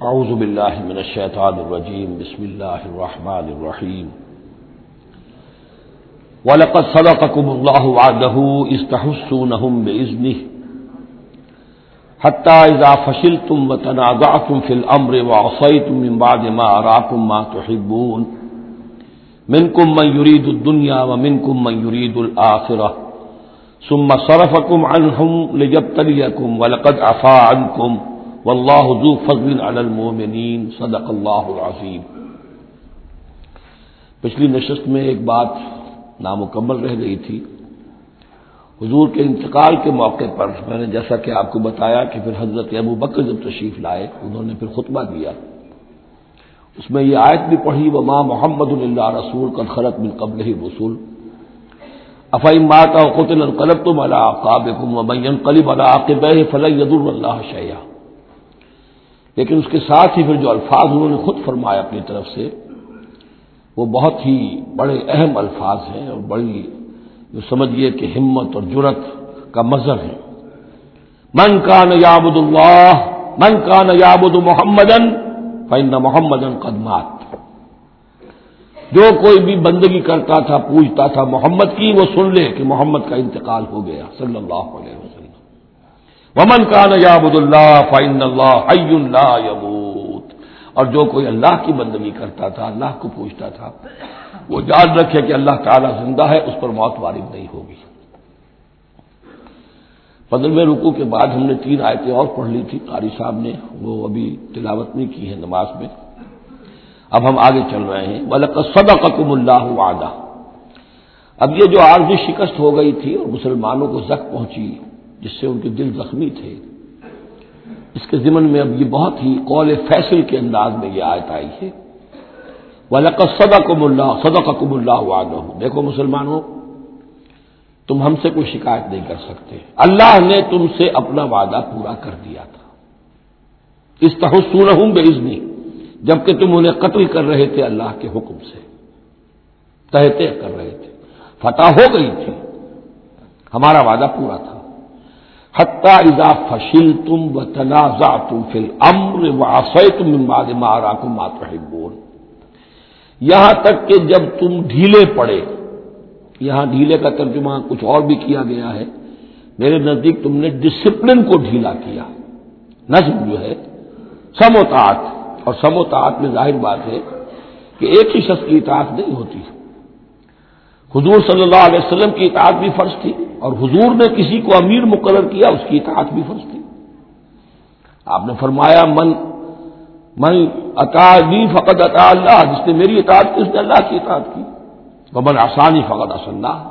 اعوذ باللہ من الشیطان الرجیم، بسم اللہ الرحمن الرحیم. وَلَقَدْ صَدَقَكُمُ اللَّهُ وَعْدَهُ اِسْتَحُسُّونَهُمْ بِإِذْنِهِ حَتَّى إِذَا فَشِلْتُمْ وَتَنَازَعْتُمْ فِي الْأَمْرِ وَعَصَيْتُمْ مِنْ بَعْدِ مَا أَرَاكُمْ مَا تُحِبُّونَ. مِنْكُمْ مَنْ يُرِيدُ الدُّنْيَا وَمِنْكُمْ مَنْ يُرِيدُ الْآخِرَةَ ثُمَّ صَرَفَكُمْ عَنْهُمْ لِيَبْتَلِيَكُمْ وَلَقَدْ عَفَا عَنْكُمْ واللہ ذو فضل علی المؤمنین صدق اللہ العظیم۔ پچھلی نشست میں ایک بات نامکمل رہ گئی تھی۔ حضور کے انتقال کے موقع پر میں نے جیسا کہ آپ کو بتایا کہ پھر حضرت ابو بکر جب تشریف لائے، انہوں نے پھر خطبہ دیا۔ اس میں یہ آیت بھی پڑھی وہ ماں محمد اللہ رسول کا خرط من قبل ہی رسول افعیم ماتا قطل القلب تم اللہ قلب اللہ فلح ید اللہ شیا لیکن اس کے ساتھ ہی پھر جو الفاظ انہوں نے خود فرمایا اپنی طرف سے، وہ بہت ہی بڑے اہم الفاظ ہیں اور بڑی جو سمجھیے کہ ہمت اور جرت کا مظہر ہے من کا نیابد اللہ، من کا نیابد محمدن فن محمدن قدمات جو کوئی بھی بندگی کرتا تھا پوچھتا تھا محمد کی، وہ سن لے کہ محمد کا انتقال ہو گیا، صلی اللہ علیہ وسلم۔ ومن کا نیابد اللہ فعن اللہ حی یموت اور جو کوئی اللہ کی بندگی کرتا تھا، اللہ کو پوچھتا تھا، وہ یاد رکھے کہ اللہ تعالیٰ زندہ ہے، اس پر موت وارد نہیں ہوگی۔ پندرہویں رکو کے بعد ہم نے تین آیتیں اور پڑھ لی تھی۔ قاری صاحب نے وہ ابھی تلاوت نہیں کی ہے نماز میں۔ اب ہم آگے چل رہے ہیں۔ بلک صدا قکم اللہ وعدہ اب یہ جو عارضی شکست ہو گئی تھی اور مسلمانوں کو زخ پہنچی جس سے ان کے دل زخمی تھے۔ اس کے ضمن میں اب یہ بہت ہی قول فیصل کے انداز میں یہ آیت آئی ہے۔ صدا کم اللہ صدا کم اللہ وعدہ دیکھو مسلمانوں، تم ہم سے کوئی شکایت نہیں کر سکتے۔ اللہ نے تم سے اپنا وعدہ پورا کر دیا تھا۔ اس تحسون ہوں بے عزنی جبکہ تم انہیں قتل کر رہے تھے اللہ کے حکم سے۔ تہتے کر رہے تھے۔ فتح ہو گئی تھی۔ ہمارا وعدہ پورا تھا۔ حتیٰ اذا فشل تم و تنازع تم فل امر و آسے تم امباد مارا کو مات یہاں تک کہ جب تم ڈھیلے پڑے، یہاں ڈھیلے کا ترجمہ کچھ اور بھی کیا گیا ہے، میرے نزدیک تم نے ڈسپلن کو ڈھیلا کیا۔ نظم جو ہے سموتاط اور سموتاط میں ظاہر بات ہے کہ ایک ہی شخص کی اطاعت نہیں ہوتی۔ حضور صلی اللہ علیہ وسلم کی اطاعت بھی فرض تھی اور حضور نے کسی کو امیر مقرر کیا، اس کی اطاعت بھی فرض تھی۔ آپ نے فرمایا، من من عطا دی فقط عطا اللہ، جس نے میری اطاعت کی، اس نے اللہ کی اطاعت کی۔ وہ من آسانی فقط اللہ،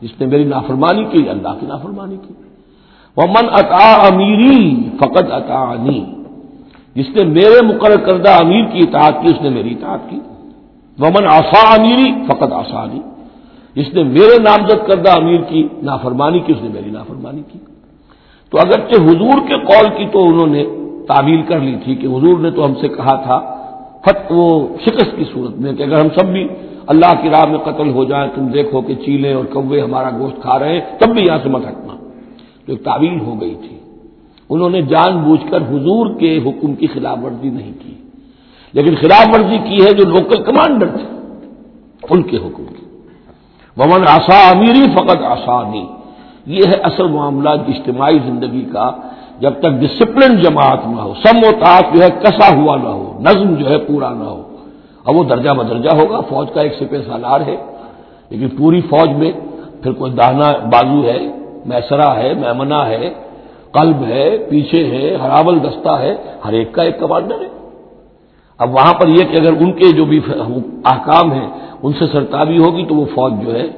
جس نے میری نافرمانی کی، اللہ کی نافرمانی کی۔ وہ من عطا امیری فقط عطا جس نے میرے مقرر کردہ امیر کی اطاعت کی، اس نے میری اطاعت کی۔ وہ من آسا امیری فقط آسانی جس نے میرے نامزد کردہ امیر کی، نافرمانی کی، اس نے میری نافرمانی کی۔ تو اگرچہ حضور کے قول کی تو انہوں نے تعمیل کر لی تھی کہ حضور نے تو ہم سے کہا تھا فت وہ شکست کی صورت میں کہ اگر ہم سب بھی اللہ کی راہ میں قتل ہو جائیں، تم دیکھو کہ چیلے اور کوے ہمارا گوشت کھا رہے ہیں، تب بھی یہاں سے مت ہٹنا۔ تو ایک تعویل ہو گئی تھی۔ انہوں نے جان بوجھ کر حضور کے حکم کی خلاف ورزی نہیں کی۔ لیکن خلاف ورزی کی ہے جو لوکل کمانڈر تھے ان کے حکم کی۔ ومن آسا امیری فقط آسانی یہ ہے اصل معاملہ اجتماعی زندگی کا، جب تک ڈسپلن جماعت نہ ہو، سم و تعت جو ہے کسا ہوا نہ ہو، نظم جو ہے پورا نہ ہو۔ اب وہ درجہ بدرجہ ہوگا، فوج کا ایک سپہ سالار ہے، لیکن پوری فوج میں پھر کوئی دانا بازو ہے میسرا ہے میمنا ہے، قلب ہے، پیچھے ہے ہراول دستہ ہے، ہر ایک کا ایک کمانڈر ہے۔ اب وہاں پر یہ کہ اگر ان کے جو بھی احکام ہیں ان سے سرتابی ہوگی تو وہ فوج جو ہے،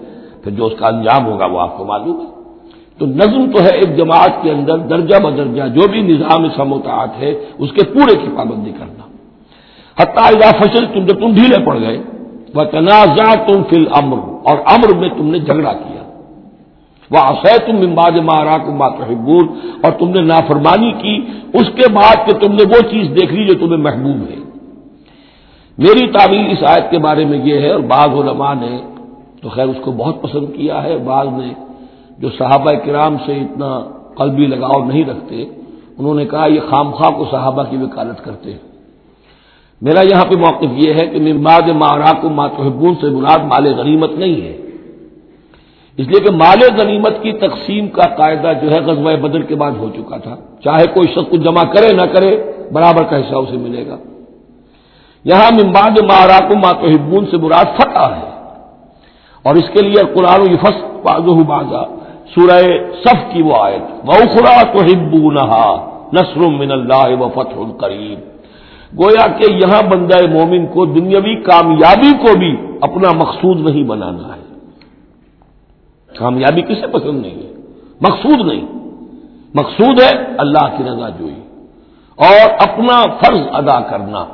پھر جو اس کا انجام ہوگا وہ آپ کو معلوم ہے۔ تو نظم تو ہے ایک جماعت کے اندر، درجہ بدرجہ جو بھی نظام سموتاعت ہے، اس کے پورے کی پابندی کرنا۔ حتیٰ اذا فصل تم جب تم ڈھیلے پڑ گئے وہ تنازع تم فل امر اور امر میں تم نے جھگڑا کیا۔ وہ آسے تم امباد مارا کم بات اور تم نے نافرمانی کی، اس کے بعد کہ تم نے وہ چیز دیکھ لی جو تمہیں محبوب ہے۔ میری تعبیر اس آیت کے بارے میں یہ ہے اور بعض علماء نے تو خیر اس کو بہت پسند کیا ہے، بعض نے جو صحابہ کرام سے اتنا قلبی لگاؤ نہیں رکھتے، انہوں نے کہا یہ خام خواہ کو صحابہ کی وکالت کرتے ہیں۔ میرا یہاں پہ موقف یہ ہے کہ ممباد ماراک ماتحبون سے مراد مال غنیمت نہیں ہے۔ اس لیے کہ مال غنیمت کی تقسیم کا قاعدہ جو ہے غزوہ بدر کے بعد ہو چکا تھا۔ چاہے کوئی شخص کو جمع کرے نہ کرے، برابر کا حصہ اسے ملے گا۔ یہاں ممباد ماراک ماتحبون سے مراد فتح ہے۔ اور اس کے لیے قرآن و یفس بازا سورہ صف کی وہ آیت۔ بخرا تو ہبو نسر من اللہ و فتح القریب گویا کہ یہاں بندہ مومن کو دنیاوی کامیابی کو بھی اپنا مقصود نہیں بنانا ہے۔ کامیابی کسے پسند نہیں ہے۔ مقصود نہیں۔ مقصود ہے اللہ کی رضا جوئی۔ اور اپنا فرض ادا کرنا۔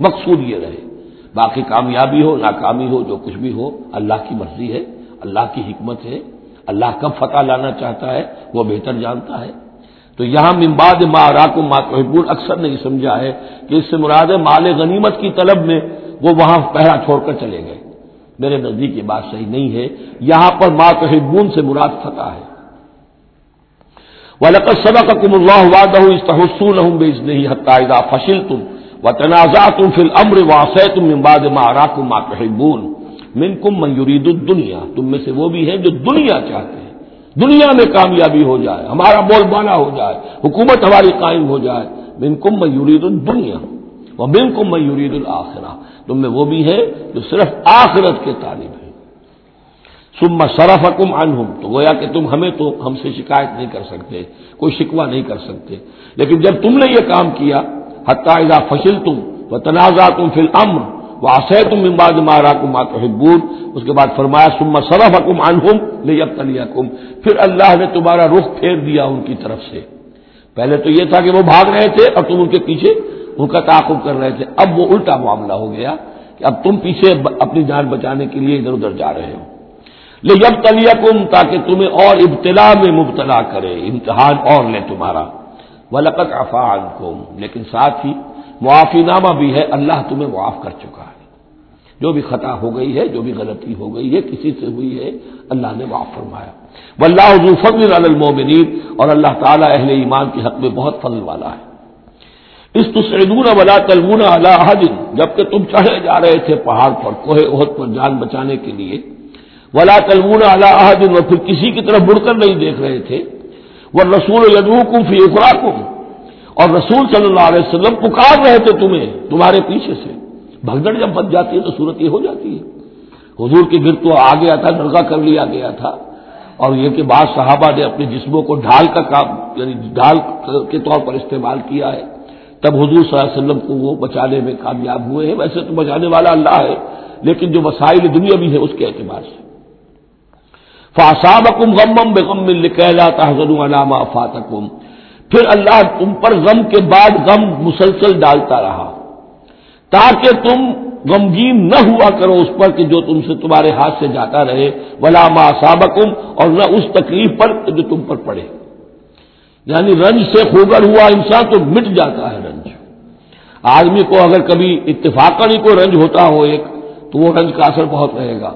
مقصود یہ رہے باقی کامیابی ہو، ناکامی ہو، جو کچھ بھی ہو، اللہ کی مرضی ہے، اللہ کی حکمت ہے، اللہ کب فتح لانا چاہتا ہے، وہ بہتر جانتا ہے۔ تو یہاں ممباد ما راک ماتحبون اکثر نہیں سمجھا ہے کہ اس سے مراد مال غنیمت کی طلب میں وہ وہاں پہرا چھوڑ کر چلے گئے۔ میرے نزدیک یہ بات صحیح نہیں ہے۔ یہاں پر ماتحبون سے مراد فتح ہے۔ وہ لقت سبق کا کم اللہ واد استحسون ہوں تم و تنازع تم فل امر واسع تم ممباد راک ماتحبون من کم میورید دنیا تم میں سے وہ بھی ہیں جو دنیا چاہتے ہیں۔ دنیا میں کامیابی ہو جائے، ہمارا بول بالا ہو جائے، حکومت ہماری قائم ہو جائے۔ بن کم میورید الدنیا وہ بن کم میورید الآخرہ تم میں وہ بھی ہے جو صرف آخرت کے طالب ہیں۔ سما شرف حکم انہم تو گویا کہ تم ہمیں تو ہم سے شکایت نہیں کر سکتے، کوئی شکوہ نہیں کر سکتے۔ لیکن جب تم نے یہ کام کیا حتیٰ اذا فصل تم و تنازع تم فی الامر وہ آسے تم امباد مارا کم ماتحبون اس کے بعد فرمایا سما سرف حکم انہم لے اب پھر اللہ نے تمہارا رخ پھیر دیا ان کی طرف سے. پہلے تو یہ تھا کہ وہ بھاگ رہے تھے اور تم ان کے پیچھے ان کا تعاقب کر رہے تھے. اب وہ الٹا معاملہ ہو گیا کہ اب تم پیچھے اپنی جان بچانے کے لیے ادھر ادھر جا رہے ہو. لے جب تلیا تاکہ تمہیں اور ابتلا میں مبتلا کرے، امتحان اور لے تمہارا. ولقت افعال لیکن ساتھ ہی معافی نامہ بھی ہے، اللہ تمہیں معاف کر چکا ہے۔ جو بھی خطا ہو گئی ہے، جو بھی غلطی ہو گئی ہے، کسی سے ہوئی ہے، اللہ نے معاف فرمایا۔ و اللہ حضو فضل المومنین اور اللہ تعالیٰ اہل ایمان کے حق میں بہت فضل والا ہے۔ اس تسعدون ولا تلمون اللہ حدن جبکہ تم چڑھے جا رہے تھے پہاڑ پر، کوہ عہد پر جان بچانے کے لیے۔ ولا تلمون اللہ حدن اور پھر کسی کی طرف مڑ کر نہیں دیکھ رہے تھے۔ وہ رسول یدو کم فی اخراکم اور رسول صلی اللہ علیہ وسلم پکار رہے تھے تمہیں، تمہارے پیچھے سے۔ بھگدڑ جب بچ جاتی ہے تو صورت یہ ہو جاتی ہے۔ حضور کے گر تو آ گیا تھا ڈرگا کر لیا گیا تھا۔ اور یہ کہ بعض صحابہ نے اپنے جسموں کو ڈھال کا کام یعنی ڈھال کے طور پر استعمال کیا ہے۔ تب حضور صلی اللہ علیہ وسلم کو وہ بچانے میں کامیاب ہوئے ہیں۔ ویسے تو بچانے والا اللہ ہے، لیکن جو وسائل دنیا بھی ہے اس کے اعتبار سے۔ فاساب کم غم بے لکھلا تحزن علامہ فاتکم پھر اللہ تم پر غم کے بعد غم مسلسل ڈالتا رہا تاکہ تم غمگین نہ ہوا کرو اس پر کہ جو تم سے تمہارے ہاتھ سے جاتا رہے ولا ما سابقم اور نہ اس تکلیف پر جو تم پر پڑے یعنی رنج سے خوگر ہوا انسان تو مٹ جاتا ہے رنج آدمی کو اگر کبھی اتفاق نہیں کوئی رنج ہوتا ہو ایک تو وہ رنج کا اثر بہت رہے گا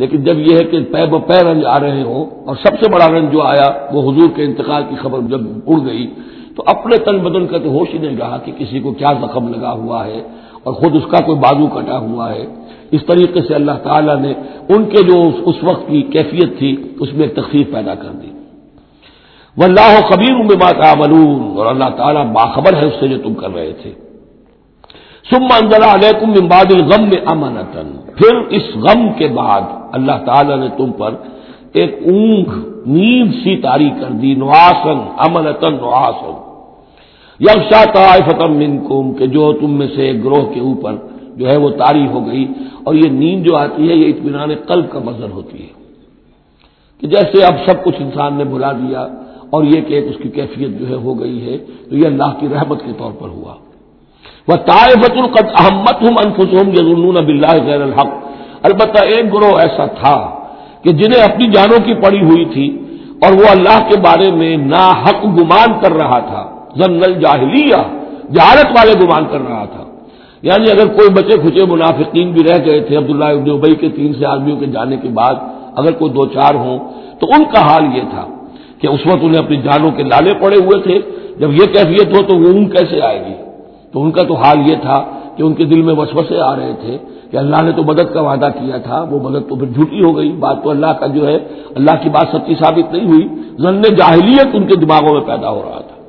لیکن جب یہ ہے کہ پے بے رنج آ رہے ہوں اور سب سے بڑا رنج جو آیا وہ حضور کے انتقال کی خبر جب اڑ گئی تو اپنے تن بدن کا تو ہوش ہی نہیں رہا کہ کسی کو کیا زخم لگا ہوا ہے اور خود اس کا کوئی بازو کٹا ہوا ہے۔ اس طریقے سے اللہ تعالیٰ نے ان کے جو اس وقت کی کیفیت تھی، اس میں ایک تخفیف پیدا کر دی۔ وہ اللہ خبیر میں اور اللہ تعالیٰ باخبر ہے اس سے جو تم کر رہے تھے۔ سم انزلہ علیکم امباد الغم میں امانتن پھر اس غم کے بعد اللہ تعالیٰ نے تم پر ایک اونگ نیند سی تاری کر دی نواسن امنتن نواسن یکشا طائفتم منکم، کہ جو تم میں سے گروہ کے اوپر جو ہے وہ تاری ہو گئی اور یہ نیند جو آتی ہے، یہ اطمینان قلب کا مظہر ہوتی ہے۔ کہ جیسے اب سب کچھ انسان نے بلا دیا اور یہ کہ اس کی کیفیت جو ہے ہو گئی ہے، تو یہ اللہ کی رحمت کے طور پر ہوا۔ وہ طائفت القد احمد ہم انفسم یزن بلّہ غیر الحق۔ البتہ ایک گروہ ایسا تھا کہ جنہیں اپنی جانوں کی پڑی ہوئی تھی اور وہ اللہ کے بارے میں نا حق گمان کر رہا تھا۔ زن الجاہلیہ، جہالت والے گمان کر رہا تھا۔ یعنی اگر کوئی بچے کھچے منافقین بھی رہ گئے تھے، عبداللہ ابن ابئی کے تین سے آدمیوں کے جانے کے بعد اگر کوئی دو چار ہوں، تو ان کا حال یہ تھا کہ اس وقت انہیں اپنی جانوں کے لالے پڑے ہوئے تھے۔ جب یہ کیفیت ہو تو وہ اون کیسے آئے گی؟ تو ان کا تو حال یہ تھا کہ ان کے دل میں وسوسے آ رہے تھے کہ اللہ نے تو مدد کا وعدہ کیا تھا، وہ مدد تو پھر جھوٹی ہو گئی۔ بات تو اللہ کا جو ہے، اللہ کی بات سچی ثابت نہیں ہوئی ضن جاہلیت ان کے دماغوں میں پیدا ہو رہا تھا۔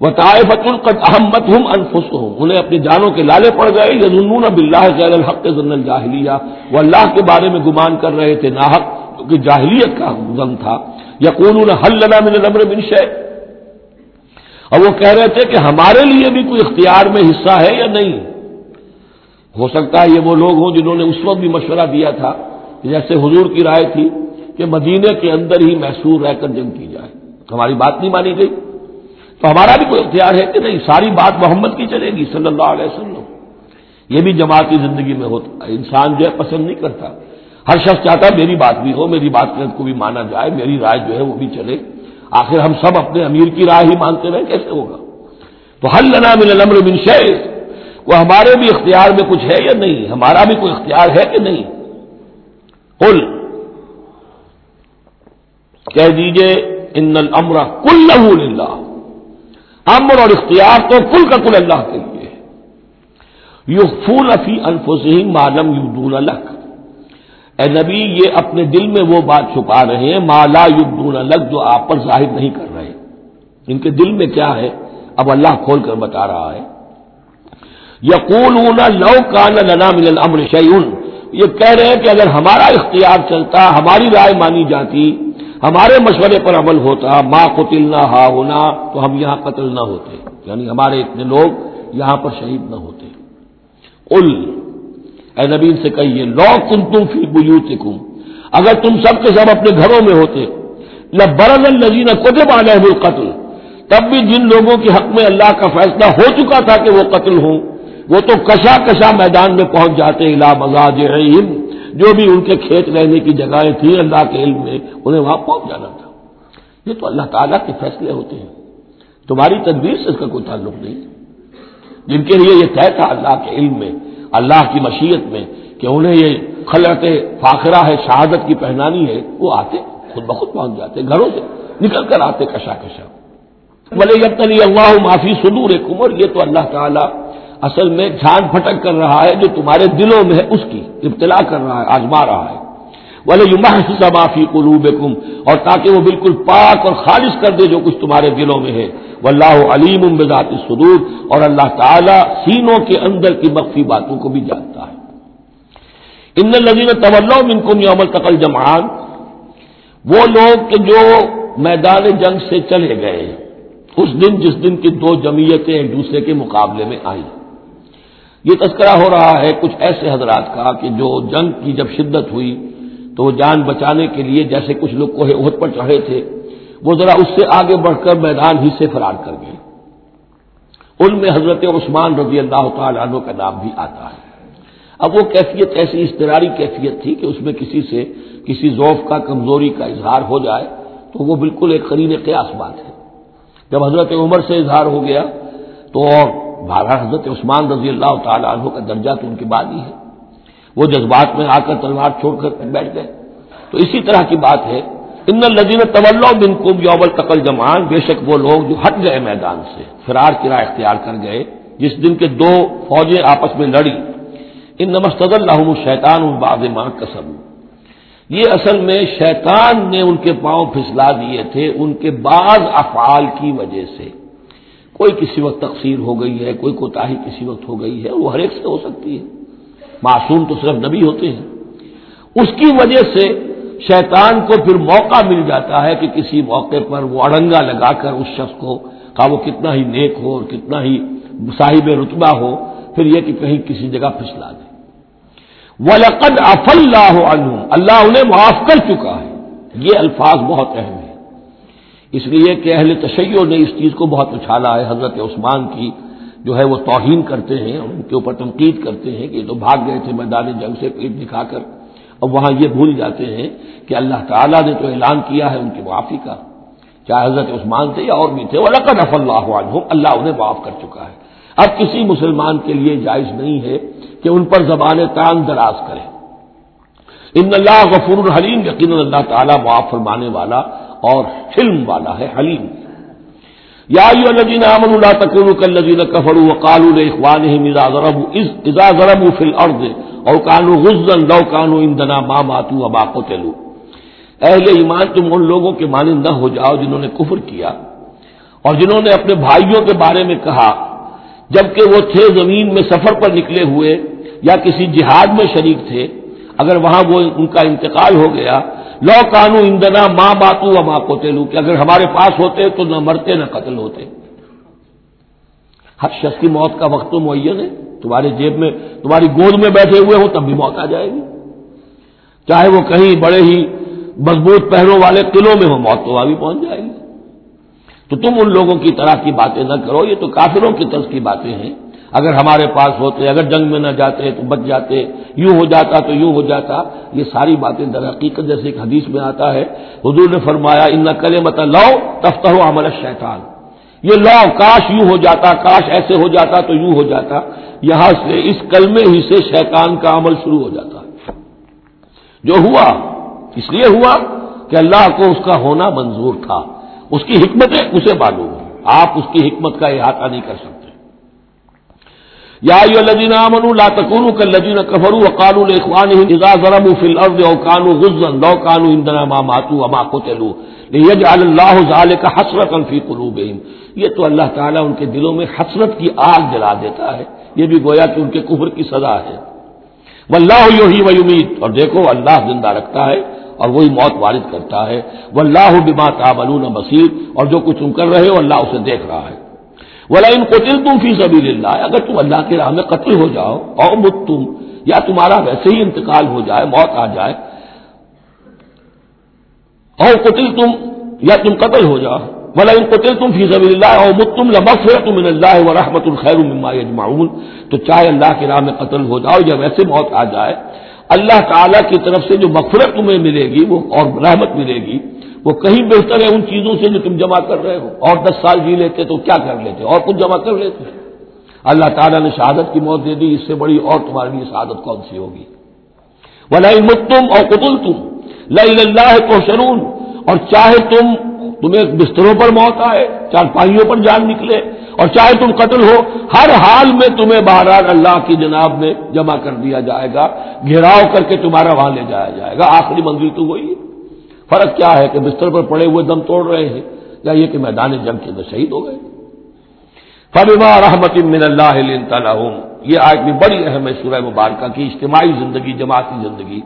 وہ طائفت القد احمد ہوں انفس ہوں انہیں اپنی جانوں کے لالے پڑ گئے۔ یا ضنون اب اللہ غیر الحق ضن الجاہلیہ وہ اللہ کے بارے میں گمان کر رہے تھے، ناحق، کیونکہ جاہلیت کا غم تھا۔ یا کون حل لنا من الامر من شے اور وہ کہہ رہے تھے کہ ہمارے لیے بھی کوئی اختیار میں حصہ ہے یا نہیں؟ ہو سکتا ہے یہ وہ لوگ ہوں جنہوں نے اس وقت بھی مشورہ دیا تھا جیسے حضور کی رائے تھی کہ مدینے کے اندر ہی محسور رہ کر جنگ کی جائے۔ ہماری بات نہیں مانی گئی۔ تو ہمارا بھی کوئی اختیار ہے کہ نہیں؟ ساری بات محمد کی چلے گی صلی اللہ علیہ وسلم۔ یہ بھی جماعتی زندگی میں ہوتا ہے۔ انسان جو ہے پسند نہیں کرتا۔ ہر شخص چاہتا ہے میری بات بھی ہو، میری بات کو بھی مانا جائے، میری رائے جو ہے وہ بھی چلے۔ آخر ہم سب اپنے امیر کی رائے ہی مانتے رہے، کیسے ہوگا؟ تو حل لنا من الامر من شیخ وہ ہمارے بھی اختیار میں کچھ ہے یا نہیں؟ ہمارا بھی کوئی اختیار ہے کہ نہیں؟ قل، کہہ دیجیے، ان الامر کل للہ۔ امر اور اختیار تو کل کا کل اللہ کے لیے یو فون افی انفسم معلوم یو دون الگ اے نبی، یہ اپنے دل میں وہ بات چھپا رہے ہیں مالا یبدون الگ جو آپ پر ظاہر نہیں کر رہے۔ ان کے دل میں کیا ہے؟ اب اللہ کھول کر بتا رہا ہے۔ یقول لو کان لنا من الامر شیون یہ کہہ رہے ہیں کہ اگر ہمارا اختیار چلتا، ہماری رائے مانی جاتی، ہمارے مشورے پر عمل ہوتا ماں قتل نہ ہا ہونا تو ہم یہاں قتل نہ ہوتے۔ یعنی ہمارے اتنے لوگ یہاں پر شہید نہ ہوتے۔ ال اے نبی سے کہیے، لو کن تم فی بوت اگر تم سب کے سب اپنے گھروں میں ہوتے برن الزین قطب علیہ القتل۔ تب بھی جن لوگوں کے حق میں اللہ کا فیصلہ ہو چکا تھا کہ وہ قتل ہوں، وہ تو کشا کشا میدان میں پہنچ جاتے، الا مزاج علم جو بھی ان کے کھیت رہنے کی جگہیں تھیں، اللہ کے علم میں انہیں وہاں پہنچ جانا تھا۔ یہ تو اللہ تعالیٰ کے فیصلے ہوتے ہیں۔ تمہاری تدبیر سے اس کا کوئی تعلق نہیں۔ جن کے لیے یہ طے تھا اللہ کے علم میں اللہ کی مشیت میں کہ انہیں یہ خلط فاخرہ ہے، شہادت کی پہنانی ہے، وہ آتے، خود بخود پہنچ جاتے، گھروں سے نکل کر آتے کشا کشا۔ بولے جب اللہ معافی سدور کمر یہ تو اللہ تعالیٰ اصل میں جھان پھٹک کر رہا ہے، جو تمہارے دلوں میں ہے، اس کی ابتلا کر رہا ہے، آزما رہا ہے۔ بولے یہ معافی قلوب اور تاکہ وہ بالکل پاک اور خالص کر دے جو کچھ تمہارے دلوں میں ہے۔ وہ اللہ علیم بذات سدور اور اللہ تعالیٰ سینوں کے اندر کی مخفی باتوں کو بھی جانتا ہے۔ ان لذین طول ان کو یوم تقل جمان وہ لوگ کہ جو میدان جنگ سے چلے گئے، اس دن جس دن کی دو جمعیتیں ایک دوسرے کے مقابلے میں آئیں۔ یہ تذکرہ ہو رہا ہے کچھ ایسے حضرات کا کہ جو جنگ کی جب شدت ہوئی تو وہ جان بچانے کے لیے جیسے کچھ لوگ کوہ عہد پر چڑھے تھے وہ ذرا اس سے آگے بڑھ کر میدان ہی سے فرار کر گئے۔ ان میں حضرت عثمان رضی اللہ تعالیٰ عنہ کا نام بھی آتا ہے۔ اب وہ کیفیت ایسی استراری کیفیت تھی کہ اس میں کسی سے کسی ذوف کا، کمزوری کا اظہار ہو جائے تو وہ بالکل ایک قرین قیاس بات ہے۔ جب حضرت عمر سے اظہار ہو گیا تو اور بارہ حضرت عثمان رضی اللہ تعالیٰ عنہ کا درجہ تو ان کی بات ہی ہے۔ وہ جذبات میں آ کر تلوار چھوڑ کر بیٹھ گئے۔ تو اسی طرح کی بات ہے ان الدین طول بن کم یوبل تقل جمان بے شک وہ لوگ جو ہٹ گئے میدان سے، فرار کرا اختیار کر گئے، جس دن کے دو فوجیں آپس میں لڑی ان نمستد اللہ شیطان الباد ماں کسم یہ اصل میں شیطان نے ان کے پاؤں پھسلا دیے تھے، ان کے بعض افعال کی وجہ سے۔ کوئی کسی وقت تقسیر ہو گئی ہے، کوئی کوتا کسی وقت ہو گئی ہے، وہ ہر ایک سے ہو سکتی ہے۔ معصوم تو صرف نبی ہوتے ہیں۔ اس کی وجہ سے شیطان کو پھر موقع مل جاتا ہے کہ کسی موقع پر وہ اڑنگا لگا کر اس شخص کو کا وہ کتنا ہی نیک ہو اور کتنا ہی صاحب رتبہ ہو، پھر یہ کہ کہیں کسی جگہ پھسلا دے۔ ولقد اف اللہ اللہ انہیں معاف کر چکا ہے۔ یہ الفاظ بہت اہم ہے اس لیے کہ اہل تشیع نے اس چیز کو بہت اچھالا ہے، حضرت عثمان کی جو ہے وہ توہین کرتے ہیں ان کے اوپر تنقید کرتے ہیں کہ یہ تو بھاگ گئے تھے میدان جنگ سے پیٹ دکھا کر۔ اب وہاں یہ بھول جاتے ہیں کہ اللہ تعالیٰ نے تو اعلان کیا ہے ان کی معافی کا۔ چاہے حضرت عثمان تھے یا اور بھی تھے وہ رف اللہ عنہ اللہ انہیں معاف کر چکا ہے۔ اب کسی مسلمان کے لیے جائز نہیں ہے کہ ان پر زبان تان دراز کرے۔ ان اللہ غفور الحلیم یقین اللہ تعالیٰ معاف فرمانے والا اور حلم والا ہے، حلیم۔ یا الذین آمنوا لا تکونوا کالذین کفروا وقالوا لاخوانهم اذا ضربوا اذا ضربوا في الارض او كانوا غزا لو كانوا عندنا ما ماتوا وما قتلوا اہل ایمان تم ان لوگوں کے مانند نہ ہو جاؤ جنہوں نے کفر کیا اور جنہوں نے اپنے بھائیوں کے بارے میں کہا، جبکہ وہ تھے زمین میں سفر پر نکلے ہوئے یا کسی جہاد میں شریک تھے، اگر وہاں وہ ان کا انتقال ہو گیا، لو کانو اندنا ماں باتو و ماں کو کہ اگر ہمارے پاس ہوتے تو نہ مرتے نہ قتل ہوتے۔ ہر شخص کی موت کا وقت تو معین ہے۔ تمہارے جیب میں، تمہاری گود میں بیٹھے ہوئے ہوں، تب بھی موت آ جائے گی۔ چاہے وہ کہیں بڑے ہی مضبوط پہروں والے قلعوں میں ہو، موت تو وہاں بھی پہنچ جائے گی۔ تو تم ان لوگوں کی طرح کی باتیں نہ کرو، یہ تو کافروں کی طرز کی باتیں ہیں۔ اگر ہمارے پاس ہوتے، اگر جنگ میں نہ جاتے تو بچ جاتے، یوں ہو جاتا تو یوں ہو جاتا۔ یہ ساری باتیں در حقیقت جیسے ایک حدیث میں آتا ہے۔ حضور نے فرمایا، ان کلے مت لو تفتہ ہمارا شیطان یہ لو کاش یوں ہو جاتا، کاش ایسے ہو جاتا تو یوں ہو جاتا، یہاں سے اس کلمے ہی سے شیطان کا عمل شروع ہو جاتا۔ جو ہوا، اس لیے ہوا کہ اللہ کو اس کا ہونا منظور تھا۔ اس کی حکمتیں اسے معلوم آپ اس کی حکمت کا احاطہ نہیں کر سکتے۔ یا ایو الذین آمنوا لا تکونوا کالذین کفروا وقالوا لاخوانهم اذا ضربوا في الارض او كانوا غزا لو كانوا عندنا ما ماتوا وما قتلوا ليجعل الله ذلك حسرة في قلوبهم یہ تو اللہ تعالیٰ ان کے دلوں میں حسرت کی آگ جلا دیتا ہے۔ یہ بھی گویا کہ ان کے کفر کی سزا ہے۔ واللہ یحیی و یمیت۔ اور دیکھو، اللہ زندہ رکھتا ہے اور وہی موت وارد کرتا ہے۔ واللہ بما تعملون بصیر۔ اور جو کچھ تم کر رہے ہو، اللہ اسے دیکھ رہا ہے۔ ولا ان قتل تم فی سبیل اللہ اگر تم اللہ کے راہ میں قتل ہو جاؤ اور مت تم یا تمہارا ویسے ہی انتقال ہو جائے، موت آ جائے اور قتل تم یا تم قتل ہو جاؤ ولا ان قتل تم فی سبیل اللہ اور مت تم لمفرت من اللہ و رحمت الخیر مما تو چاہے اللہ کے راہ میں قتل ہو جاؤ یا ویسے موت آ جائے، اللہ تعالیٰ کی طرف سے جو مغفرت تمہیں ملے گی، وہ اور رحمت ملے گی۔ وہ کہیں بہتر ہے ان چیزوں سے جو تم جمع کر رہے ہو۔ اور دس سال جی لیتے تو کیا کر لیتے؟ اور کچھ جمع کر لیتے؟ اللہ تعالیٰ نے شہادت کی موت دے دی، اس سے بڑی اور تمہارے لیے شہادت کون سی ہوگی؟ وہ لائی متم اور قتل تم لئی اللہ کو شرون اور چاہے تم تمہیں بستروں پر موت آئے چارپائیوں پر جان نکلے، اور چاہے تم قتل ہو، ہر حال میں تمہیں بہرحال اللہ کی جناب میں جمع کر دیا جائے گا، گھیراؤ کر کے تمہارا وہاں لے جایا جائے گا۔ آخری منزل تو وہی ہے۔ فرق کیا ہے کہ بستر پر پڑے ہوئے دم توڑ رہے ہیں؟ یا یہ کہ میدان جنگ کے اندر شہید ہو گئے؟ فبما رحمت من اللہ یہ آج بھی بڑی اہم ہے سورہ مبارکہ کی، اجتماعی زندگی، جماعتی زندگی۔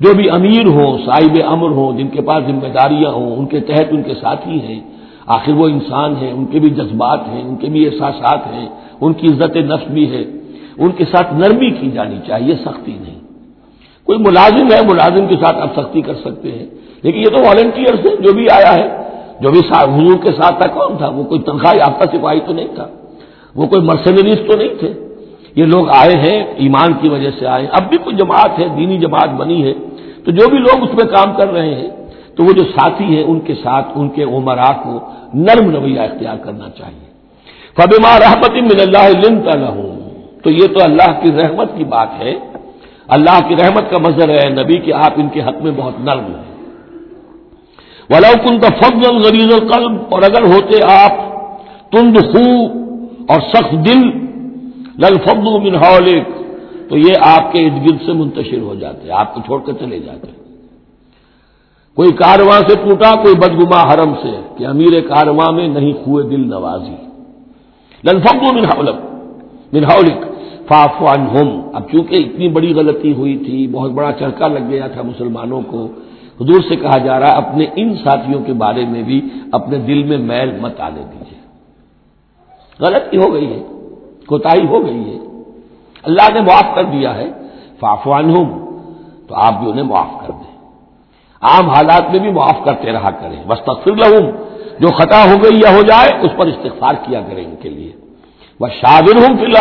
جو بھی امیر ہوں، صاحب امر ہوں، جن کے پاس ذمہ داریاں ہوں، ان کے تحت ان کے ساتھی ہیں، آخر وہ انسان ہیں، ان کے بھی جذبات ہیں، ان کے بھی احساسات ہیں، ان کی عزت نفس بھی ہے، ان کے ساتھ نرمی کی جانی چاہیے، سختی نہیں۔ کوئی ملازم ہے، ملازم کے ساتھ آپ سختی کر سکتے ہیں۔ لیکن یہ تو والنٹیئر ہے جو بھی آیا ہے، جو بھی حضور کے ساتھ تھا، کون تھا؟ وہ کوئی تنخواہ یافتہ سپاہی تو نہیں تھا۔ وہ کوئی مرسنریز تو نہیں تھے۔ یہ لوگ آئے ہیں، ایمان کی وجہ سے آئے ہیں۔ اب بھی کوئی جماعت ہے، دینی جماعت بنی ہے، تو جو بھی لوگ اس میں کام کر رہے ہیں، تو وہ جو ساتھی ہیں، ان کے ساتھ ان کے عمرا کو نرم رویہ اختیار کرنا چاہیے۔ فبما رحمت من اللہ لنتا ہوں تو یہ تو اللہ کی رحمت کی بات ہے۔ اللہ کی رحمت کا مظہر ہے، نبی کہ آپ ان کے حق میں بہت نرم ہیں۔ کن کا فضل غریض القلب اور اگر ہوتے آپ تند خو اور سخت دل لل فضل من حولک تو یہ آپ کے ارد گرد سے منتشر ہو جاتے آپ کو چھوڑ کر چلے جاتے کوئی کارواں سے ٹوٹا، کوئی بدگما حرم سے، کہ امیر کارواں میں نہیں خوئے دل نوازی۔ لل فضل من حولک من حولک فاف ہوم اب چونکہ اتنی بڑی غلطی ہوئی تھی، بہت بڑا چرکا لگ گیا تھا مسلمانوں کو حضور سے کہا جا رہا ہے، اپنے ان ساتھیوں کے بارے میں بھی اپنے دل میں میل مت آنے دیجیے غلطی ہو گئی ہے کوتا ہو گئی ہے۔ اللہ نے معاف کر دیا ہے فافوان ہوں تو آپ بھی انہیں معاف کر دیں۔ عام حالات میں بھی معاف کرتے رہا کریں۔ بس تقفر لہوں جو خطا ہو گئی یا ہو جائے، اس پر استغفار کیا کریں ان کے لیے۔ بس شادر ہوں فی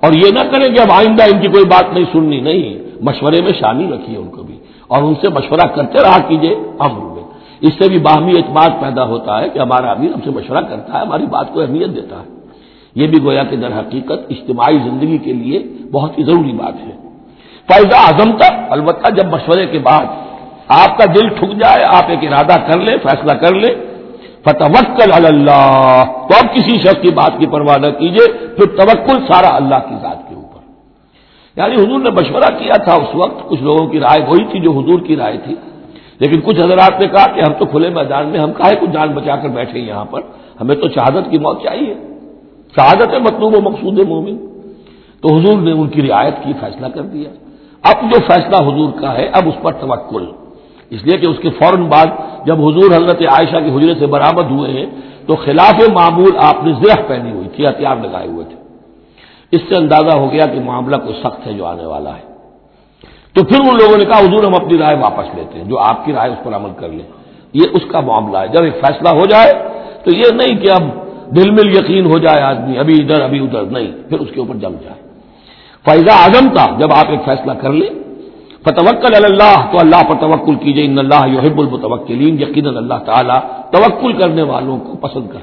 اور یہ نہ کریں کہ اب آئندہ ان کی کوئی بات نہیں سننی۔ نہیں، مشورے میں شامل رکھیے ان کو بھی۔ اور ان سے مشورہ کرتے رہا کیجیے امر میں۔ اس سے بھی باہمی اعتماد پیدا ہوتا ہے کہ ہمارا امیر ہم سے مشورہ کرتا ہے، ہماری بات کو اہمیت دیتا ہے۔ یہ بھی گویا کہ در حقیقت اجتماعی زندگی کے لیے بہت ہی ضروری بات ہے۔ فائدہ اعظم تک، البتہ جب مشورے کے بعد آپ کا دل ٹھک جائے، آپ ایک ارادہ کر لیں، فیصلہ کر لیں، فتوکل اللہ۔ تو اب کسی شخص کی بات کی پرواہ نہ کیجیے پھر توکل سارا اللہ کی ذات کے یعنی حضور نے مشورہ کیا تھا اس وقت، کچھ لوگوں کی رائے وہی تھی جو حضور کی رائے تھی۔ لیکن کچھ حضرات نے کہا کہ ہم تو کھلے میدان میں، ہم کہے کچھ جان بچا کر بیٹھے یہاں پر۔ ہمیں تو شہادت کی موت چاہیے۔ شہادت ہے مطلوب و مقصود مومن۔ تو حضور نے ان کی رعایت کی، فیصلہ کر دیا۔ اب جو فیصلہ حضور کا ہے، اب اس پر توکل۔ اس لیے کہ اس کے فوراً بعد جب حضور حضرت عائشہ کے حجرے سے برآمد ہوئے ہیں، تو خلاف معمول آپ نے زرہ پہنی ہوئی تھی، ہتھیار لگائے ہوئے تھے۔ اس سے اندازہ ہو گیا کہ معاملہ کوئی سخت ہے جو آنے والا ہے۔ تو پھر ان لوگوں نے کہا، حضور ہم اپنی رائے واپس لیتے ہیں، جو آپ کی رائے اس پر عمل کر لیں۔ یہ اس کا معاملہ ہے۔ جب ایک فیصلہ ہو جائے تو یہ نہیں کہ اب دل مل یقین ہو جائے آدمی، ابھی ادھر ابھی ادھر، نہیں، پھر اس کے اوپر جم جائے۔ فائدہ اعظم تھا جب آپ ایک فیصلہ کر لیں، فتوکل اللہ تو اللہ پر توکل کیجیے ان اللہ یحب المتوکلین یقینا اللہ تعالیٰ توکل کرنے والوں کو پسند کرتا